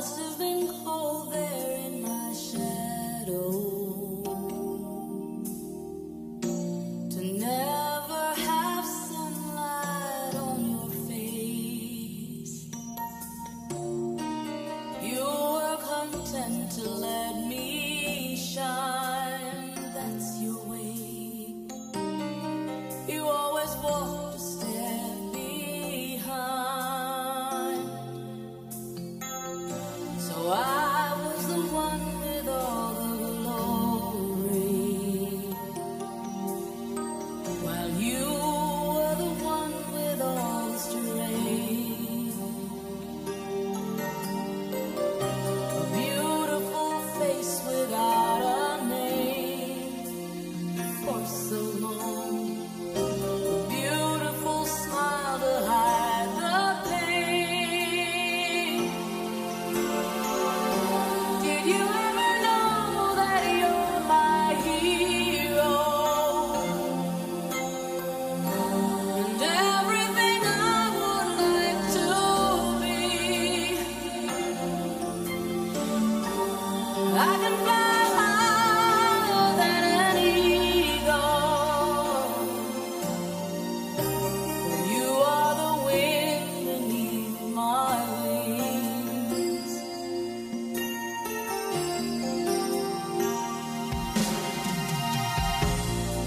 must have been cold there in my shadow to never have sunlight on your face. You were content to let me shine.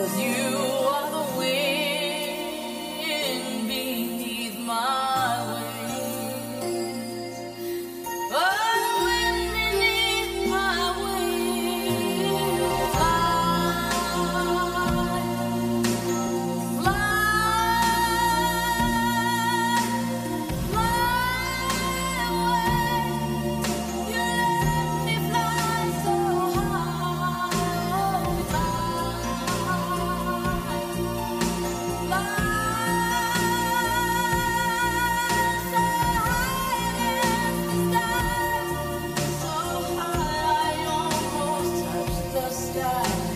Cause you. Bye.